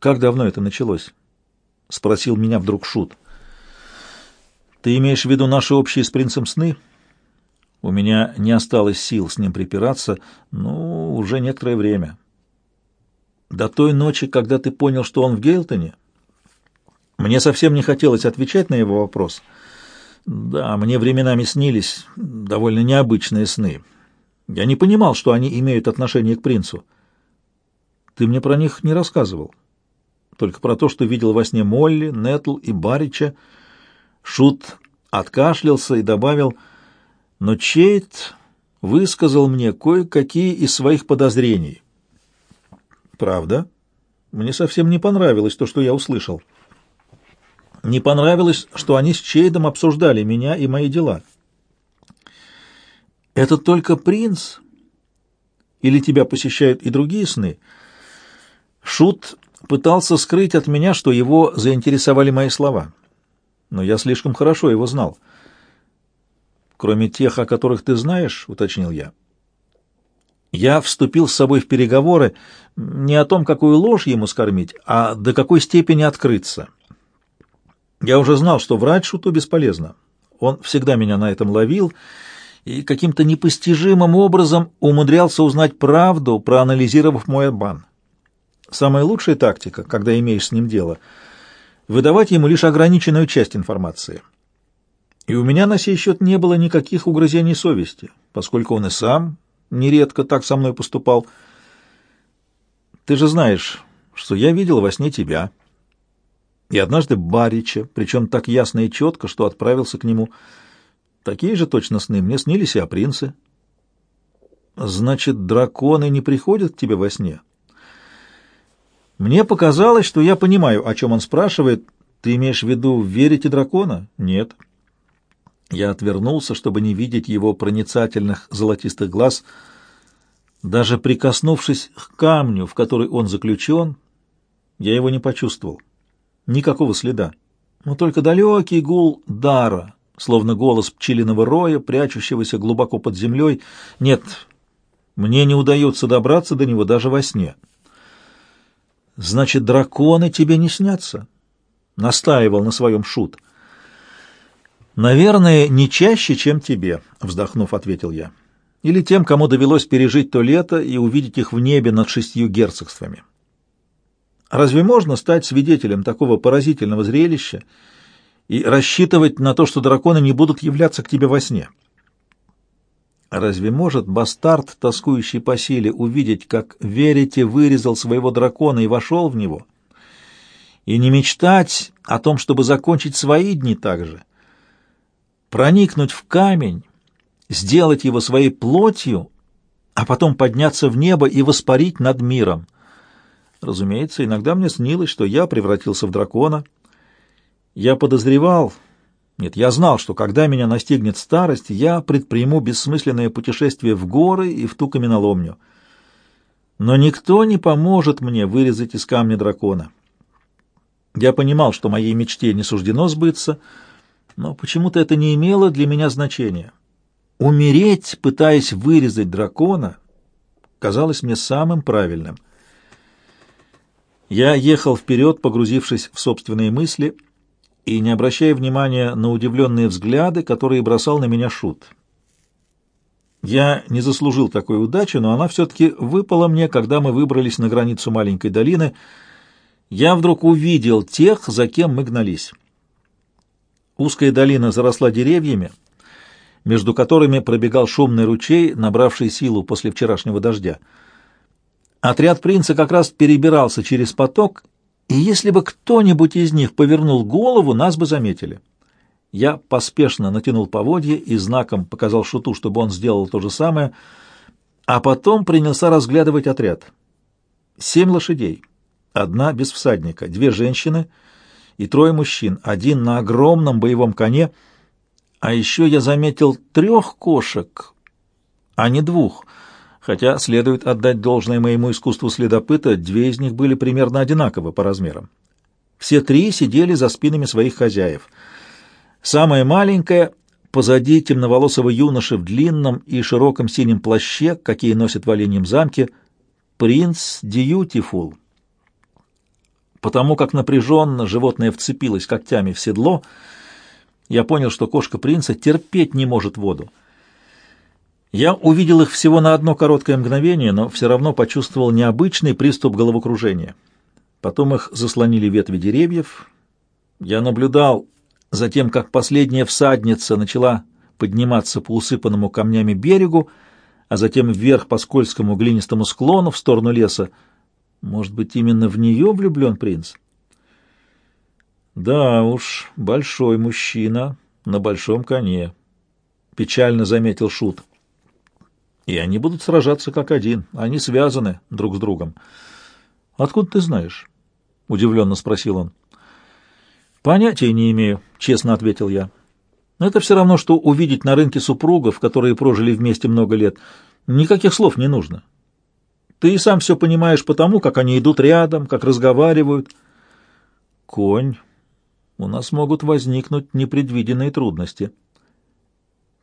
Как давно это началось? Спросил меня вдруг Шут. Ты имеешь в виду наши общие с принцем сны? У меня не осталось сил с ним припираться, ну, уже некоторое время. До той ночи, когда ты понял, что он в Гейлтоне? Мне совсем не хотелось отвечать на его вопрос. Да, мне временами снились довольно необычные сны. Я не понимал, что они имеют отношение к принцу. Ты мне про них не рассказывал. Только про то, что видел во сне Молли, Нетл и Барича. Шут откашлялся и добавил, но Чейт высказал мне кое-какие из своих подозрений. Правда? Мне совсем не понравилось то, что я услышал. Не понравилось, что они с Чейдом обсуждали меня и мои дела. Это только принц? Или тебя посещают и другие сны? Шут пытался скрыть от меня, что его заинтересовали мои слова. Но я слишком хорошо его знал. Кроме тех, о которых ты знаешь, уточнил я. Я вступил с собой в переговоры не о том, какую ложь ему скормить, а до какой степени открыться. Я уже знал, что врать Шуту бесполезно. Он всегда меня на этом ловил и каким-то непостижимым образом умудрялся узнать правду, проанализировав мой обман. Самая лучшая тактика, когда имеешь с ним дело, выдавать ему лишь ограниченную часть информации. И у меня на сей счет не было никаких угрызений совести, поскольку он и сам нередко так со мной поступал. Ты же знаешь, что я видел во сне тебя. И однажды Барича, причем так ясно и четко, что отправился к нему. Такие же точно сны мне снились и о принце. Значит, драконы не приходят к тебе во сне? Мне показалось, что я понимаю, о чем он спрашивает. Ты имеешь в виду, верите дракона? Нет. Я отвернулся, чтобы не видеть его проницательных золотистых глаз. Даже прикоснувшись к камню, в который он заключен, я его не почувствовал. Никакого следа. Но только далекий гул дара, словно голос пчелиного роя, прячущегося глубоко под землей. Нет, мне не удается добраться до него даже во сне. Значит, драконы тебе не снятся? Настаивал на своем шут. Наверное, не чаще, чем тебе, вздохнув, ответил я. Или тем, кому довелось пережить то лето и увидеть их в небе над шестью герцогствами. Разве можно стать свидетелем такого поразительного зрелища и рассчитывать на то, что драконы не будут являться к тебе во сне? Разве может бастард, тоскующий по силе, увидеть, как Верите вырезал своего дракона и вошел в него, и не мечтать о том, чтобы закончить свои дни так же? Проникнуть в камень, сделать его своей плотью, а потом подняться в небо и воспарить над миром — Разумеется, иногда мне снилось, что я превратился в дракона. Я подозревал, нет, я знал, что когда меня настигнет старость, я предприму бессмысленное путешествие в горы и в ту каменоломню. Но никто не поможет мне вырезать из камня дракона. Я понимал, что моей мечте не суждено сбыться, но почему-то это не имело для меня значения. Умереть, пытаясь вырезать дракона, казалось мне самым правильным — я ехал вперед, погрузившись в собственные мысли и не обращая внимания на удивленные взгляды, которые бросал на меня Шут. Я не заслужил такой удачи, но она все-таки выпала мне, когда мы выбрались на границу маленькой долины. Я вдруг увидел тех, за кем мы гнались. Узкая долина заросла деревьями, между которыми пробегал шумный ручей, набравший силу после вчерашнего дождя. Отряд принца как раз перебирался через поток, и если бы кто-нибудь из них повернул голову, нас бы заметили. Я поспешно натянул поводье и знаком показал Шуту, чтобы он сделал то же самое, а потом принялся разглядывать отряд. Семь лошадей, одна без всадника, две женщины и трое мужчин, один на огромном боевом коне, а еще я заметил трех кошек, а не двух — хотя следует отдать должное моему искусству следопыта, две из них были примерно одинаковы по размерам. Все три сидели за спинами своих хозяев. Самая маленькая позади темноволосого юноши в длинном и широком синем плаще, какие носят в оленьем замке, принц Дьютифул. Потому как напряженно животное вцепилось когтями в седло, я понял, что кошка принца терпеть не может воду. Я увидел их всего на одно короткое мгновение, но все равно почувствовал необычный приступ головокружения. Потом их заслонили ветви деревьев. Я наблюдал за тем, как последняя всадница начала подниматься по усыпанному камнями берегу, а затем вверх по скользкому глинистому склону в сторону леса. Может быть, именно в нее влюблен принц? Да уж, большой мужчина на большом коне, — печально заметил Шут. И они будут сражаться как один, они связаны друг с другом. — Откуда ты знаешь? — удивленно спросил он. — Понятия не имею, — честно ответил я. Это все равно, что увидеть на рынке супругов, которые прожили вместе много лет. Никаких слов не нужно. Ты и сам все понимаешь потому, как они идут рядом, как разговаривают. Конь, у нас могут возникнуть непредвиденные трудности.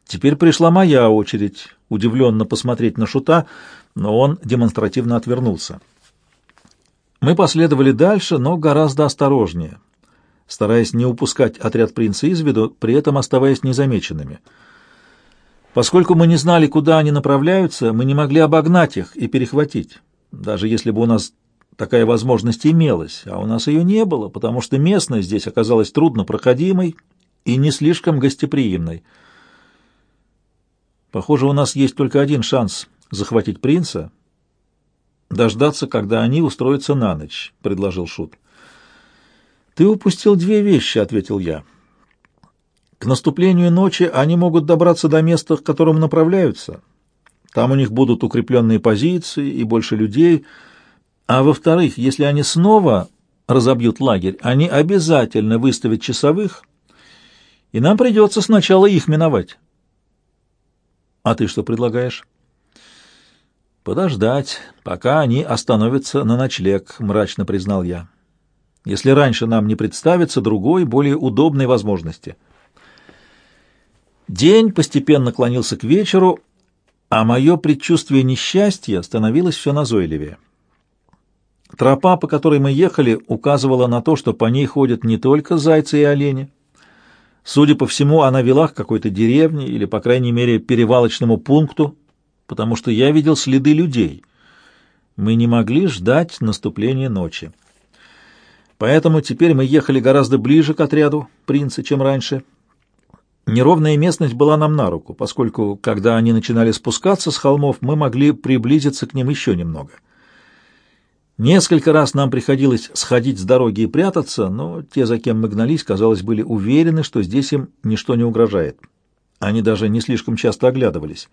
Теперь пришла моя очередь удивленно посмотреть на Шута, но он демонстративно отвернулся. Мы последовали дальше, но гораздо осторожнее стараясь не упускать отряд принца из виду, при этом оставаясь незамеченными. Поскольку мы не знали, куда они направляются, мы не могли обогнать их и перехватить, даже если бы у нас такая возможность имелась, а у нас ее не было, потому что местность здесь оказалась труднопроходимой и не слишком гостеприимной. Похоже, у нас есть только один шанс захватить принца — дождаться, когда они устроятся на ночь, — предложил Шут. «Ты упустил две вещи», — ответил я. «К наступлению ночи они могут добраться до места, к которому направляются. Там у них будут укрепленные позиции и больше людей. А во-вторых, если они снова разобьют лагерь, они обязательно выставят часовых, и нам придется сначала их миновать». «А ты что предлагаешь?» «Подождать, пока они остановятся на ночлег», — мрачно признал я если раньше нам не представится другой, более удобной возможности. День постепенно клонился к вечеру, а мое предчувствие несчастья становилось все назойливее. Тропа, по которой мы ехали, указывала на то, что по ней ходят не только зайцы и олени. Судя по всему, она вела к какой-то деревне или, по крайней мере, перевалочному пункту, потому что я видел следы людей. Мы не могли ждать наступления ночи. Поэтому теперь мы ехали гораздо ближе к отряду принца, чем раньше. Неровная местность была нам на руку, поскольку, когда они начинали спускаться с холмов, мы могли приблизиться к ним еще немного. Несколько раз нам приходилось сходить с дороги и прятаться, но те, за кем мы гнались, казалось, были уверены, что здесь им ничто не угрожает. Они даже не слишком часто оглядывались.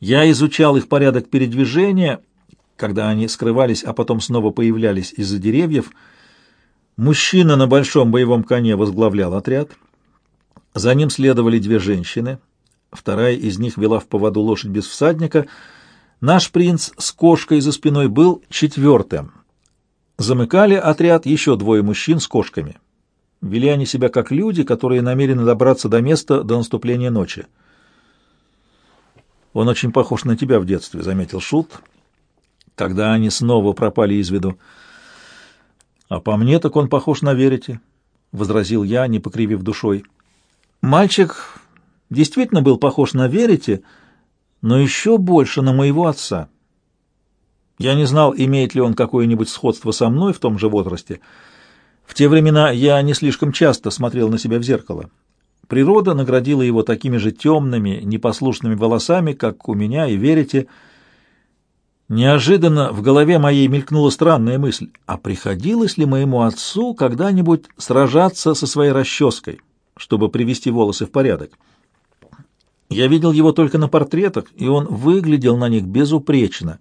Я изучал их порядок передвижения — когда они скрывались, а потом снова появлялись из-за деревьев. Мужчина на большом боевом коне возглавлял отряд. За ним следовали две женщины. Вторая из них вела в поводу лошадь без всадника. Наш принц с кошкой за спиной был четвертым. Замыкали отряд еще двое мужчин с кошками. Вели они себя как люди, которые намерены добраться до места до наступления ночи. «Он очень похож на тебя в детстве», — заметил Шут, когда они снова пропали из виду. «А по мне так он похож на Верите», — возразил я, не покривив душой. «Мальчик действительно был похож на Верите, но еще больше на моего отца. Я не знал, имеет ли он какое-нибудь сходство со мной в том же возрасте. В те времена я не слишком часто смотрел на себя в зеркало. Природа наградила его такими же темными, непослушными волосами, как у меня и Верите, — Неожиданно в голове моей мелькнула странная мысль, а приходилось ли моему отцу когда-нибудь сражаться со своей расческой, чтобы привести волосы в порядок? Я видел его только на портретах, и он выглядел на них безупречно.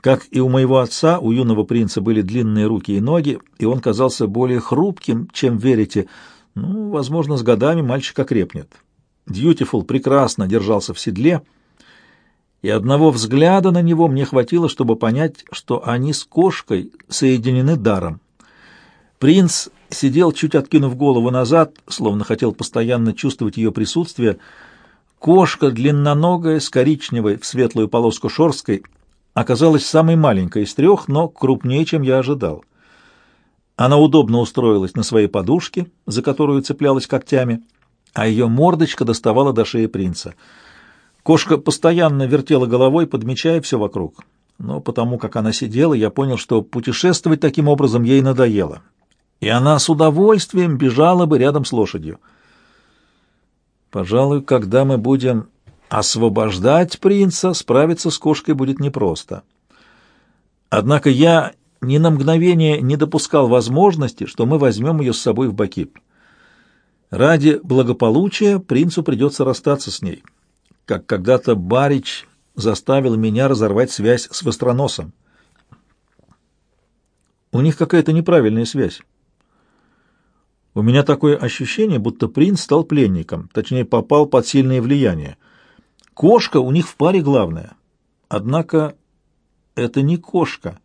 Как и у моего отца, у юного принца были длинные руки и ноги, и он казался более хрупким, чем верите. Ну, возможно, с годами мальчик окрепнет. Дьютифул прекрасно держался в седле — и одного взгляда на него мне хватило, чтобы понять, что они с кошкой соединены даром. Принц сидел, чуть откинув голову назад, словно хотел постоянно чувствовать ее присутствие. Кошка, длинноногая, с коричневой в светлую полоску шорсткой, оказалась самой маленькой из трех, но крупнее, чем я ожидал. Она удобно устроилась на своей подушке, за которую цеплялась когтями, а ее мордочка доставала до шеи принца. Кошка постоянно вертела головой, подмечая все вокруг. Но потому как она сидела, я понял, что путешествовать таким образом ей надоело. И она с удовольствием бежала бы рядом с лошадью. Пожалуй, когда мы будем освобождать принца, справиться с кошкой будет непросто. Однако я ни на мгновение не допускал возможности, что мы возьмем ее с собой в Бакип. Ради благополучия принцу придется расстаться с ней, как когда-то Барич заставил меня разорвать связь с Востроносом. У них какая-то неправильная связь. У меня такое ощущение, будто принц стал пленником, точнее, попал под сильное влияние. Кошка у них в паре главная. Однако это не кошка.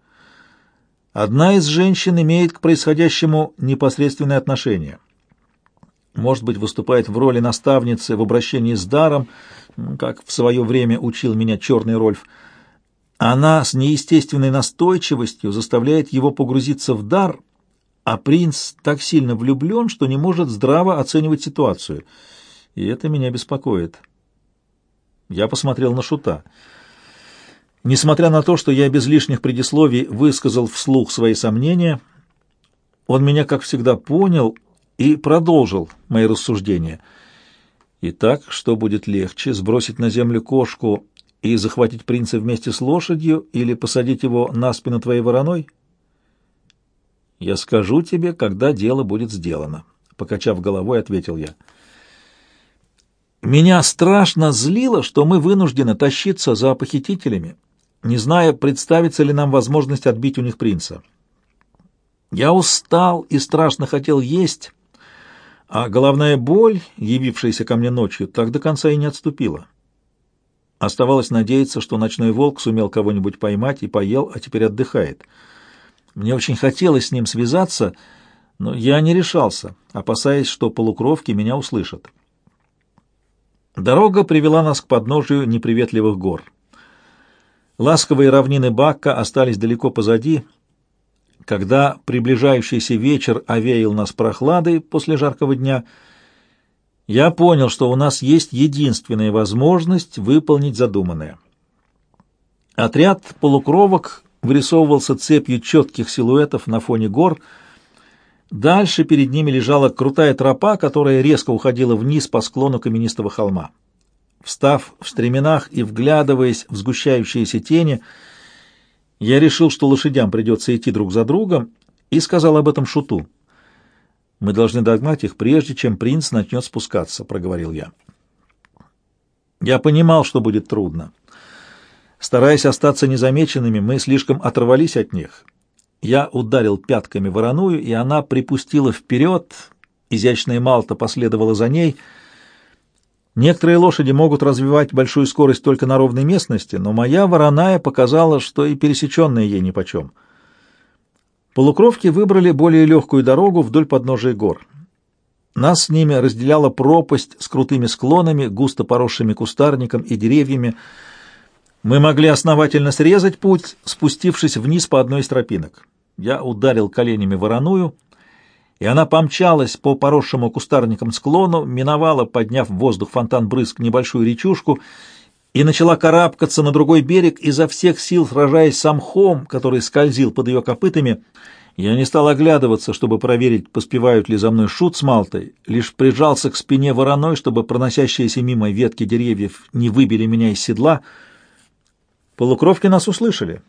Одна из женщин имеет к происходящему непосредственное отношение. Может быть, выступает в роли наставницы в обращении с даром, как в свое время учил меня черный Рольф. Она с неестественной настойчивостью заставляет его погрузиться в дар, а принц так сильно влюблен, что не может здраво оценивать ситуацию. И это меня беспокоит. Я посмотрел на Шута. Несмотря на то, что я без лишних предисловий высказал вслух свои сомнения, он меня, как всегда, понял и продолжил мои рассуждения. Итак, что будет легче, сбросить на землю кошку и захватить принца вместе с лошадью или посадить его на спину твоей вороной? Я скажу тебе, когда дело будет сделано, покачав головой, ответил я. Меня страшно злило, что мы вынуждены тащиться за похитителями не зная, представится ли нам возможность отбить у них принца. Я устал и страшно хотел есть, а головная боль, явившаяся ко мне ночью, так до конца и не отступила. Оставалось надеяться, что ночной волк сумел кого-нибудь поймать и поел, а теперь отдыхает. Мне очень хотелось с ним связаться, но я не решался, опасаясь, что полукровки меня услышат. Дорога привела нас к подножию неприветливых гор. Ласковые равнины Бакка остались далеко позади. Когда приближающийся вечер овеял нас прохладой после жаркого дня, я понял, что у нас есть единственная возможность выполнить задуманное. Отряд полукровок вырисовывался цепью четких силуэтов на фоне гор. Дальше перед ними лежала крутая тропа, которая резко уходила вниз по склону каменистого холма. Встав в стременах и вглядываясь в сгущающиеся тени, я решил, что лошадям придется идти друг за другом, и сказал об этом Шуту. «Мы должны догнать их, прежде чем принц начнет спускаться», — проговорил я. Я понимал, что будет трудно. Стараясь остаться незамеченными, мы слишком оторвались от них. Я ударил пятками вороную, и она припустила вперед, изящная Малта последовала за ней — Некоторые лошади могут развивать большую скорость только на ровной местности, но моя вороная показала, что и пересеченная ей нипочем. Полукровки выбрали более легкую дорогу вдоль подножия гор. Нас с ними разделяла пропасть с крутыми склонами, густо поросшими кустарником и деревьями. Мы могли основательно срезать путь, спустившись вниз по одной из тропинок. Я ударил коленями вороную — и она помчалась по поросшему кустарникам склону, миновала, подняв в воздух фонтан брызг, небольшую речушку и начала карабкаться на другой берег, изо всех сил сражаясь с мхом, который скользил под ее копытами. Я не стал оглядываться, чтобы проверить, поспевают ли за мной шут с Малтой, лишь прижался к спине вороной, чтобы проносящиеся мимо ветки деревьев не выбили меня из седла. Полукровки нас услышали.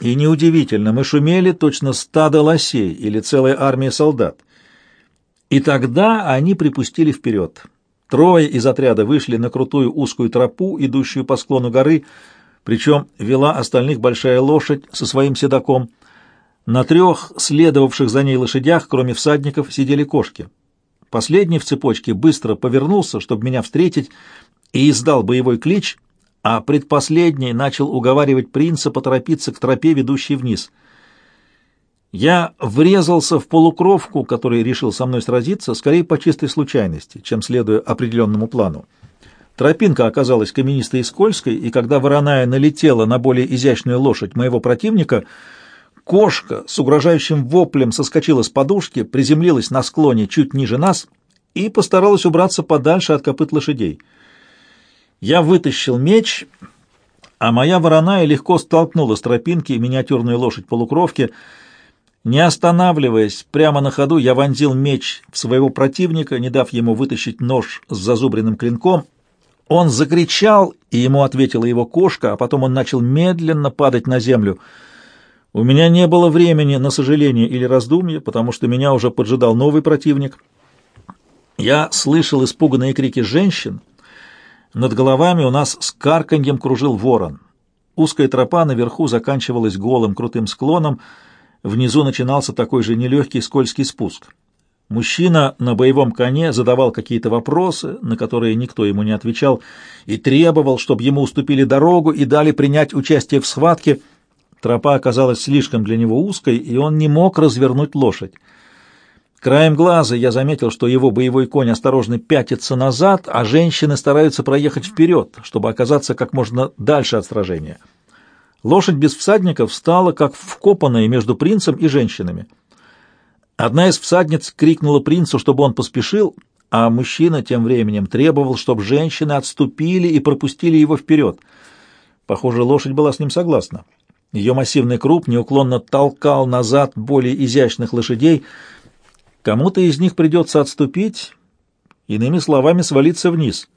И неудивительно, мы шумели точно стадо лосей или целая армия солдат. И тогда они припустили вперед. Трое из отряда вышли на крутую узкую тропу, идущую по склону горы, причем вела остальных большая лошадь со своим седаком. На трех следовавших за ней лошадях, кроме всадников, сидели кошки. Последний в цепочке быстро повернулся, чтобы меня встретить, и издал боевой клич, а предпоследний начал уговаривать принца поторопиться к тропе, ведущей вниз. Я врезался в полукровку, который решил со мной сразиться, скорее по чистой случайности, чем следуя определенному плану. Тропинка оказалась каменистой и скользкой, и когда вороная налетела на более изящную лошадь моего противника, кошка с угрожающим воплем соскочила с подушки, приземлилась на склоне чуть ниже нас и постаралась убраться подальше от копыт лошадей. Я вытащил меч, а моя вороная легко столкнула с тропинки миниатюрную лошадь полукровки. Не останавливаясь, прямо на ходу я вонзил меч в своего противника, не дав ему вытащить нож с зазубренным клинком, он закричал, и ему ответила его кошка, а потом он начал медленно падать на землю. У меня не было времени на сожаление или раздумье, потому что меня уже поджидал новый противник. Я слышал испуганные крики женщин. Над головами у нас с карканьем кружил ворон. Узкая тропа наверху заканчивалась голым крутым склоном, внизу начинался такой же нелегкий скользкий спуск. Мужчина на боевом коне задавал какие-то вопросы, на которые никто ему не отвечал, и требовал, чтобы ему уступили дорогу и дали принять участие в схватке. Тропа оказалась слишком для него узкой, и он не мог развернуть лошадь. Краем глаза я заметил, что его боевой конь осторожно пятится назад, а женщины стараются проехать вперед, чтобы оказаться как можно дальше от сражения. Лошадь без всадника встала, как вкопанная между принцем и женщинами. Одна из всадниц крикнула принцу, чтобы он поспешил, а мужчина тем временем требовал, чтобы женщины отступили и пропустили его вперед. Похоже, лошадь была с ним согласна. Ее массивный круп неуклонно толкал назад более изящных лошадей. Кому-то из них придется отступить, иными словами, свалиться вниз.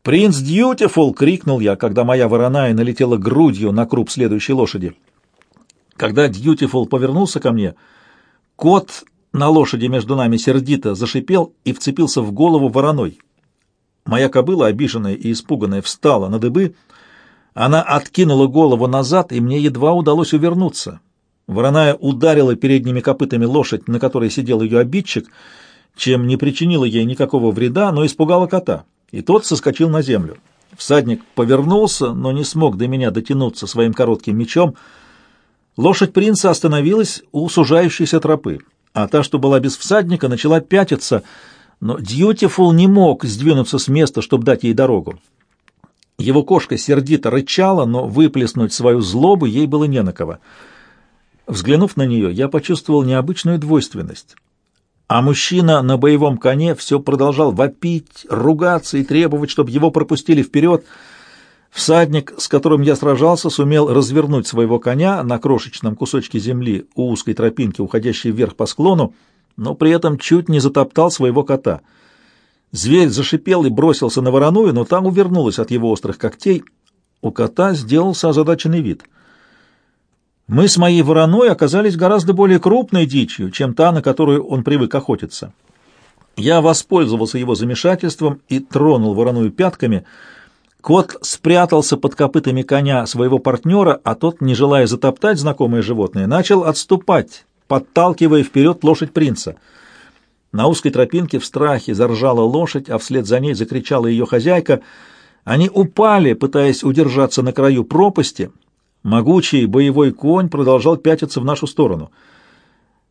«Принц Дьютифул!» — крикнул я, когда моя вороная налетела грудью на круп следующей лошади. Когда Дьютифул повернулся ко мне, кот на лошади между нами сердито зашипел и вцепился в голову вороной. Моя кобыла, обиженная и испуганная, встала на дыбы. Она откинула голову назад, и мне едва удалось увернуться. Вороная ударила передними копытами лошадь, на которой сидел ее обидчик, чем не причинила ей никакого вреда, но испугала кота, и тот соскочил на землю. Всадник повернулся, но не смог до меня дотянуться своим коротким мечом — Лошадь принца остановилась у сужающейся тропы, а та, что была без всадника, начала пятиться, но Дьютифул не мог сдвинуться с места, чтобы дать ей дорогу. Его кошка сердито рычала, но выплеснуть свою злобу ей было не на кого. Взглянув на нее, я почувствовал необычную двойственность. А мужчина на боевом коне все продолжал вопить, ругаться и требовать, чтобы его пропустили вперед — Всадник, с которым я сражался, сумел развернуть своего коня на крошечном кусочке земли у узкой тропинки, уходящей вверх по склону, но при этом чуть не затоптал своего кота. Зверь зашипел и бросился на вороную, но там увернулась от его острых когтей. У кота сделался озадаченный вид. Мы с моей вороной оказались гораздо более крупной дичью, чем та, на которую он привык охотиться. Я воспользовался его замешательством и тронул вороную пятками — Кот спрятался под копытами коня своего партнера, а тот, не желая затоптать знакомое животное, начал отступать, подталкивая вперед лошадь принца. На узкой тропинке в страхе заржала лошадь, а вслед за ней закричала ее хозяйка. Они упали, пытаясь удержаться на краю пропасти. Могучий боевой конь продолжал пятиться в нашу сторону.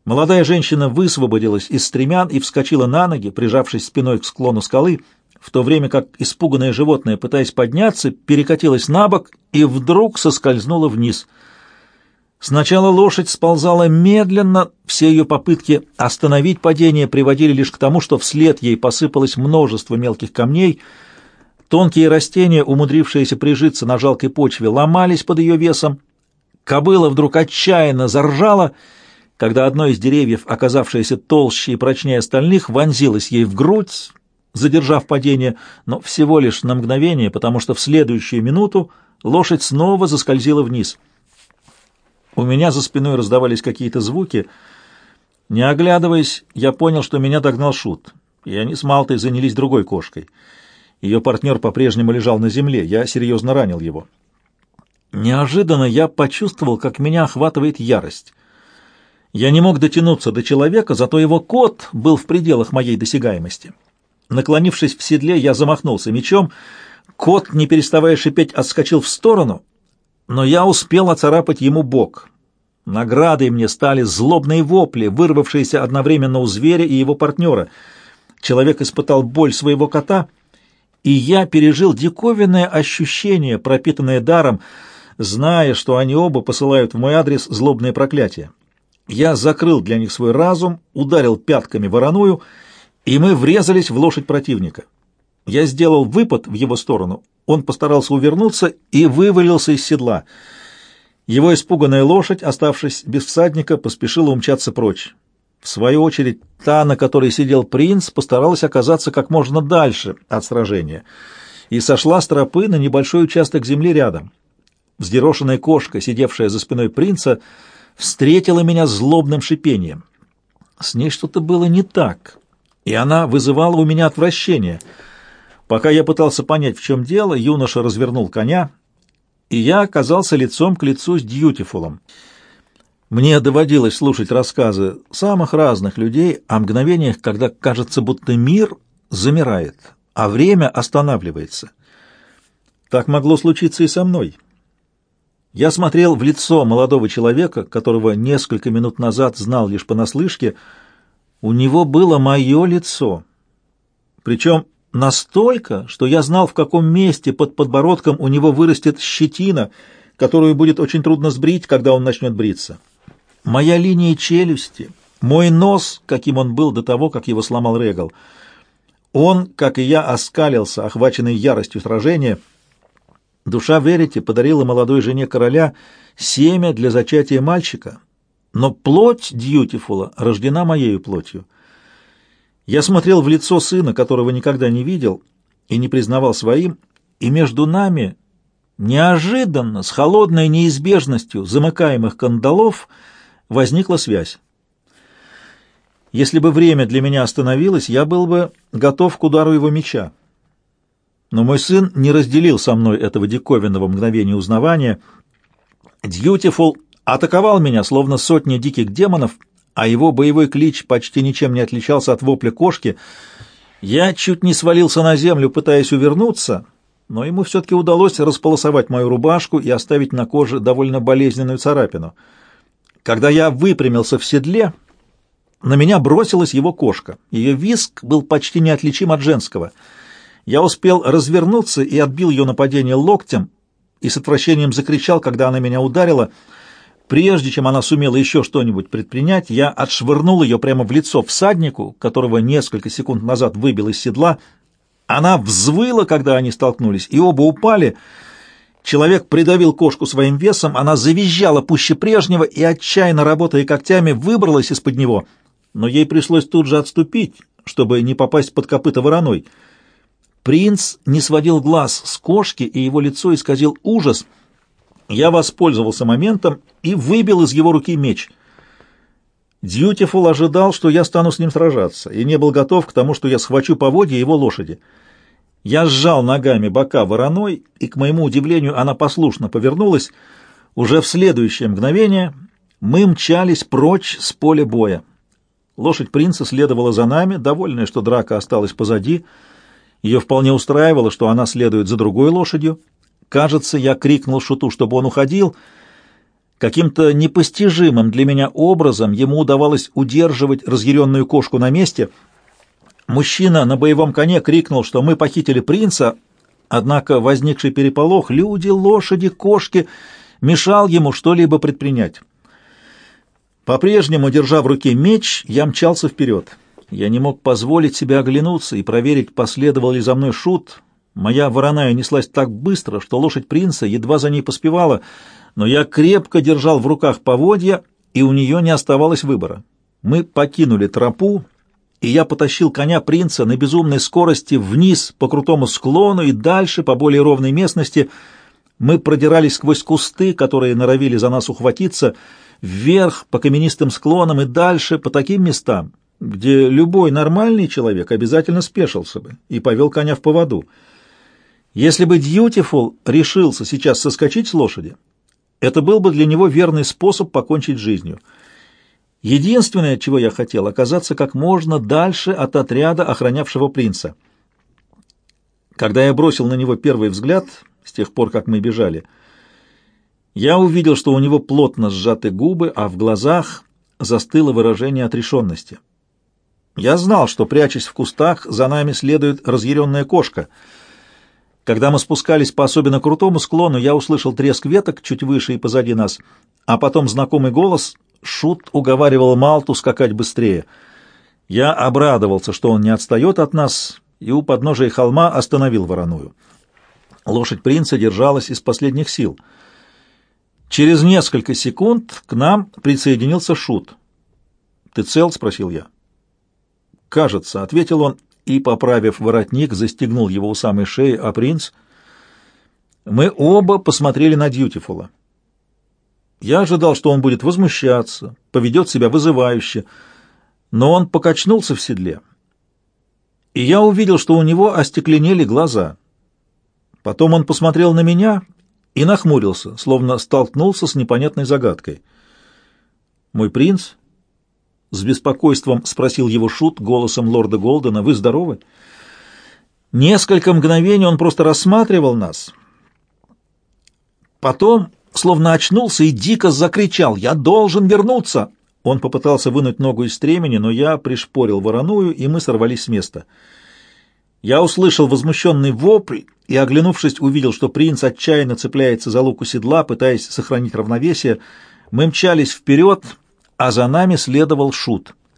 Молодая женщина высвободилась из стремян и вскочила на ноги, прижавшись спиной к склону скалы — в то время как испуганное животное, пытаясь подняться, перекатилось на бок и вдруг соскользнуло вниз. Сначала лошадь сползала медленно, все ее попытки остановить падение приводили лишь к тому, что вслед ей посыпалось множество мелких камней. Тонкие растения, умудрившиеся прижиться на жалкой почве, ломались под ее весом. Кобыла вдруг отчаянно заржала, когда одно из деревьев, оказавшееся толще и прочнее остальных, вонзилось ей в грудь, задержав падение, но всего лишь на мгновение, потому что в следующую минуту лошадь снова заскользила вниз. У меня за спиной раздавались какие-то звуки. Не оглядываясь, я понял, что меня догнал Шут, и они с Малтой занялись другой кошкой. Ее партнер по-прежнему лежал на земле, я серьезно ранил его. Неожиданно я почувствовал, как меня охватывает ярость. Я не мог дотянуться до человека, зато его кот был в пределах моей досягаемости. Наклонившись в седле, я замахнулся мечом. Кот, не переставая шипеть, отскочил в сторону, но я успел оцарапать ему бок. Наградой мне стали злобные вопли, вырвавшиеся одновременно у зверя и его партнера. Человек испытал боль своего кота и я пережил диковинное ощущение, пропитанное даром, зная, что они оба посылают в мой адрес злобные проклятия. Я закрыл для них свой разум, ударил пятками вороную, и мы врезались в лошадь противника. Я сделал выпад в его сторону, он постарался увернуться и вывалился из седла. Его испуганная лошадь, оставшись без всадника, поспешила умчаться прочь. В свою очередь, та, на которой сидел принц, постаралась оказаться как можно дальше от сражения и сошла с тропы на небольшой участок земли рядом. Взъерошенная кошка, сидевшая за спиной принца, встретила меня злобным шипением. С ней что-то было не так, и она вызывала у меня отвращение. Пока я пытался понять, в чем дело, юноша развернул коня, и я оказался лицом к лицу с Дьютифулом — мне доводилось слушать рассказы самых разных людей о мгновениях, когда кажется, будто мир замирает, а время останавливается. Так могло случиться и со мной. Я смотрел в лицо молодого человека, которого несколько минут назад знал лишь понаслышке. У него было мое лицо. Причем настолько, что я знал, в каком месте под подбородком у него вырастет щетина, которую будет очень трудно сбрить, когда он начнет бриться. Моя линия челюсти, мой нос, каким он был до того, как его сломал Регал. Он, как и я, оскалился, охваченный яростью сражения. Душа Верити подарила молодой жене короля семя для зачатия мальчика, но плоть Дьютифула рождена моею плотью. Я смотрел в лицо сына, которого никогда не видел и не признавал своим, и между нами неожиданно, с холодной неизбежностью замыкаемых кандалов — возникла связь. Если бы время для меня остановилось, я был бы готов к удару его меча. Но мой сын не разделил со мной этого диковинного мгновения узнавания. Дьютифул атаковал меня, словно сотня диких демонов, а его боевой клич почти ничем не отличался от вопля кошки. Я чуть не свалился на землю, пытаясь увернуться, но ему все-таки удалось располосовать мою рубашку и оставить на коже довольно болезненную царапину — когда я выпрямился в седле, на меня бросилась его кошка. Ее виск был почти неотличим от женского. Я успел развернуться и отбил ее нападение локтем, и с отвращением закричал, когда она меня ударила. Прежде чем она сумела еще что-нибудь предпринять, я отшвырнул ее прямо в лицо всаднику, которого несколько секунд назад выбил из седла. Она взвыла, когда они столкнулись, и оба упали — Человек придавил кошку своим весом, она завизжала пуще прежнего и, отчаянно работая когтями, выбралась из-под него, но ей пришлось тут же отступить, чтобы не попасть под копыта вороной. Принц не сводил глаз с кошки, и его лицо исказил ужас. Я воспользовался моментом и выбил из его руки меч. Дьютифул ожидал, что я стану с ним сражаться, и не был готов к тому, что я схвачу поводья его лошади. Я сжал ногами бока вороной, и, к моему удивлению, она послушно повернулась. Уже в следующее мгновение мы мчались прочь с поля боя. Лошадь принца следовала за нами, довольная, что драка осталась позади. Ее вполне устраивало, что она следует за другой лошадью. Кажется, я крикнул шуту, чтобы он уходил. Каким-то непостижимым для меня образом ему удавалось удерживать разъяренную кошку на месте — Мужчина на боевом коне крикнул, что мы похитили принца, однако возникший переполох, люди, лошади, кошки, мешал ему что-либо предпринять. По-прежнему, держа в руке меч, я мчался вперед. Я не мог позволить себе оглянуться и проверить, последовал ли за мной шут. Моя вороная неслась так быстро, что лошадь принца едва за ней поспевала, но я крепко держал в руках поводья, и у нее не оставалось выбора. Мы покинули тропу, и я потащил коня принца на безумной скорости вниз по крутому склону и дальше по более ровной местности. Мы продирались сквозь кусты, которые норовили за нас ухватиться, вверх по каменистым склонам и дальше по таким местам, где любой нормальный человек обязательно спешился бы и повел коня в поводу. Если бы Дьютифул решился сейчас соскочить с лошади, это был бы для него верный способ покончить жизнью — Единственное, чего я хотел, оказаться как можно дальше от отряда, охранявшего принца. Когда я бросил на него первый взгляд, с тех пор, как мы бежали, я увидел, что у него плотно сжаты губы, а в глазах застыло выражение отрешенности. Я знал, что, прячась в кустах, за нами следует разъяренная кошка. Когда мы спускались по особенно крутому склону, я услышал треск веток чуть выше и позади нас, а потом знакомый голос Шут уговаривал Малту скакать быстрее. Я обрадовался, что он не отстает от нас, и у подножия холма остановил вороную. Лошадь принца держалась из последних сил. Через несколько секунд к нам присоединился Шут. «Ты цел?» — спросил я. «Кажется», — ответил он, и, поправив воротник, застегнул его у самой шеи, а принц... Мы оба посмотрели на Дьютифула. Я ожидал, что он будет возмущаться, поведет себя вызывающе, но он покачнулся в седле. И я увидел, что у него остекленели глаза. Потом он посмотрел на меня и нахмурился, словно столкнулся с непонятной загадкой. «Мой принц?» — с беспокойством спросил его Шут голосом лорда Голдена. «Вы здоровы?» Несколько мгновений он просто рассматривал нас. Потом словно очнулся и дико закричал «Я должен вернуться!» Он попытался вынуть ногу из стремени, но я пришпорил вороную, и мы сорвались с места. Я услышал возмущенный вопль и, оглянувшись, увидел, что принц отчаянно цепляется за луку седла, пытаясь сохранить равновесие. Мы мчались вперед, а за нами следовал шут —